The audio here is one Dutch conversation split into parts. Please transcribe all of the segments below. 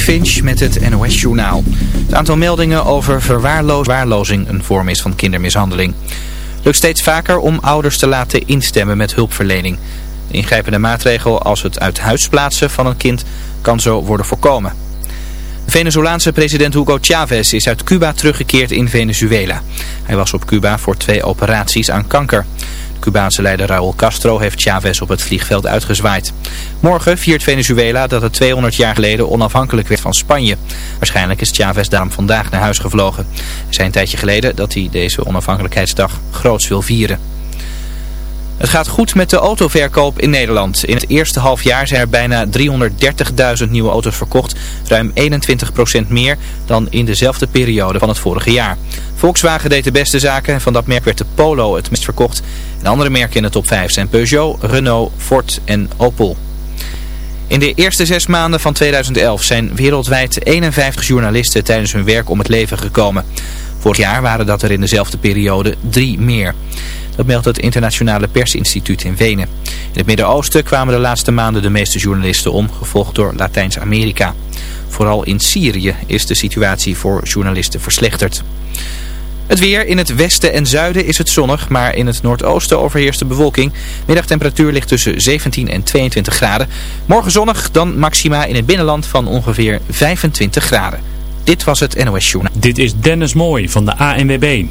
Finch met het NOS Journaal. Het aantal meldingen over verwaarlozing een vorm is van kindermishandeling. Lukt steeds vaker om ouders te laten instemmen met hulpverlening. De ingrijpende maatregel als het uit huis plaatsen van een kind kan zo worden voorkomen. De Venezolaanse president Hugo Chavez is uit Cuba teruggekeerd in Venezuela. Hij was op Cuba voor twee operaties aan kanker. Cubaanse leider Raúl Castro heeft Chavez op het vliegveld uitgezwaaid. Morgen viert Venezuela dat het 200 jaar geleden onafhankelijk werd van Spanje. Waarschijnlijk is Chavez daarom vandaag naar huis gevlogen. Het zei een tijdje geleden dat hij deze onafhankelijkheidsdag groots wil vieren. Het gaat goed met de autoverkoop in Nederland. In het eerste halfjaar zijn er bijna 330.000 nieuwe auto's verkocht. Ruim 21% meer dan in dezelfde periode van het vorige jaar. Volkswagen deed de beste zaken. Van dat merk werd de Polo het meest verkocht. En andere merken in de top 5 zijn Peugeot, Renault, Ford en Opel. In de eerste zes maanden van 2011 zijn wereldwijd 51 journalisten tijdens hun werk om het leven gekomen. Vorig jaar waren dat er in dezelfde periode drie meer. Dat meldt het Internationale Persinstituut in Wenen. In het Midden-Oosten kwamen de laatste maanden de meeste journalisten om, gevolgd door Latijns-Amerika. Vooral in Syrië is de situatie voor journalisten verslechterd. Het weer in het westen en zuiden is het zonnig, maar in het noordoosten overheerst de bewolking. Middagtemperatuur ligt tussen 17 en 22 graden. Morgen zonnig, dan maxima in het binnenland van ongeveer 25 graden. Dit was het NOS Journal. Dit is Dennis Mooi van de ANWB.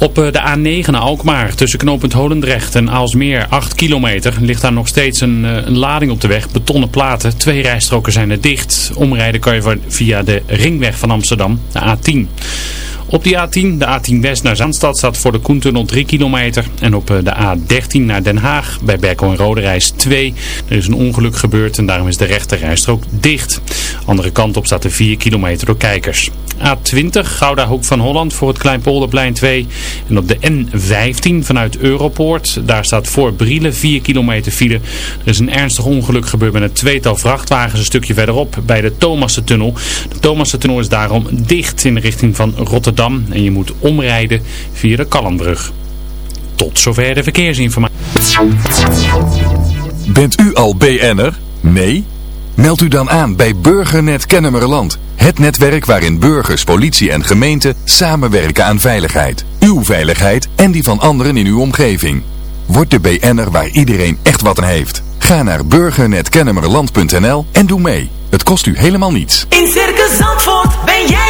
Op eh, de A9 naar Alkmaar tussen knooppunt Holendrecht en Aalsmeer 8 kilometer ligt daar nog steeds een, eh, een lading op de weg. Betonnen platen, twee rijstroken zijn er dicht. Omrijden kan je via de ringweg van Amsterdam, de A10. Op die A10, de A10 West naar Zandstad, staat voor de Koentunnel 3 kilometer. En op eh, de A13 naar Den Haag, bij Berkel en Roderijs 2. Er is een ongeluk gebeurd en daarom is de rechte rijstrook dicht. Andere kant op staat er 4 kilometer door kijkers. A20 Gouda Hoek van Holland voor het Kleinpolderplein 2. En op de N15 vanuit Europoort, daar staat voor Brielen 4 kilometer file. Er is een ernstig ongeluk gebeurd met een tweetal vrachtwagens een stukje verderop bij de Thomassentunnel. De Thomassentunnel is daarom dicht in de richting van Rotterdam en je moet omrijden via de Kallenbrug. Tot zover de verkeersinformatie. Bent u al BN'er? Nee? Meld u dan aan bij Burgernet Kennemerland. Het netwerk waarin burgers, politie en gemeente samenwerken aan veiligheid. Uw veiligheid en die van anderen in uw omgeving. Word de BN'er waar iedereen echt wat aan heeft. Ga naar burgernetkennemerland.nl en doe mee. Het kost u helemaal niets. In Circus Zandvoort ben jij.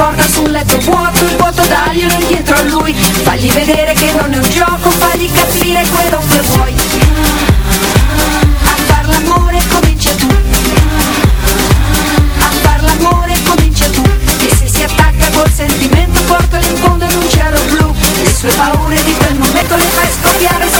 porta su un letto vuoto Il vuoto daglielo dietro a lui. Fagli vedere che non è un gioco Fagli capire quello che vuoi. A far l'amore comincia tu. A far l'amore comincia tu. E se si attacca col sentimento Portalo in fondo ad un cielo blu Le sue paure di quel momento le fai scoppiare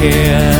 care.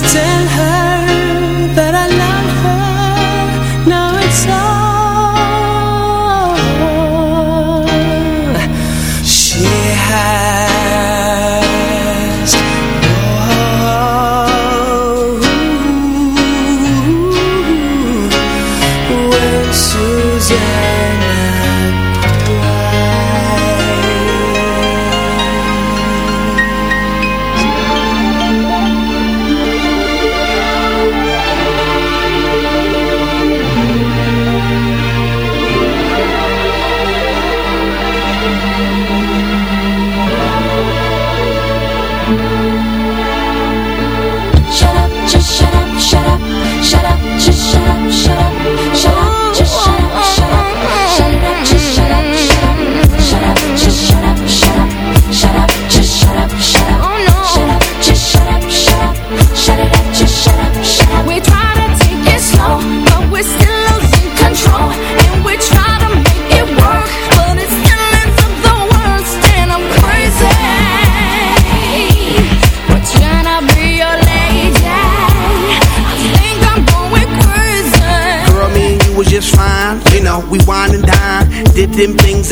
this time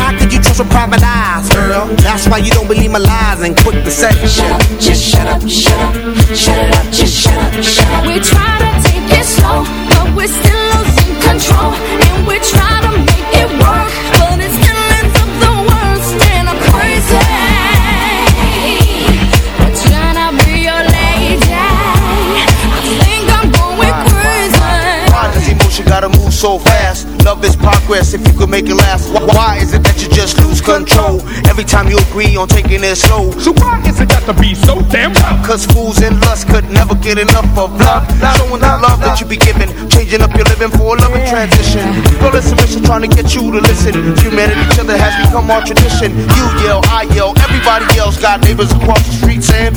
How could you trust a private eyes, girl? That's why you don't believe my lies and quit the session. Shut up, just shut up, shut up Shut up, just shut up, shut up. We try to take it slow But we're still losing control. And we try to make it work But it still ends up the worst And I'm crazy. Gotta move so fast this progress if you could make it last? Wh- Why is it that you just lose control every time you agree on taking it slow? So why is it got to be so damn tough? Cause fools and lust could never get enough of love. Showing the love that you be giving, changing up your living for a loving transition. Girl, it's submission trying to get you to listen. Humanity, each other has become our tradition. You yell, I yell, everybody else got neighbors across the street saying.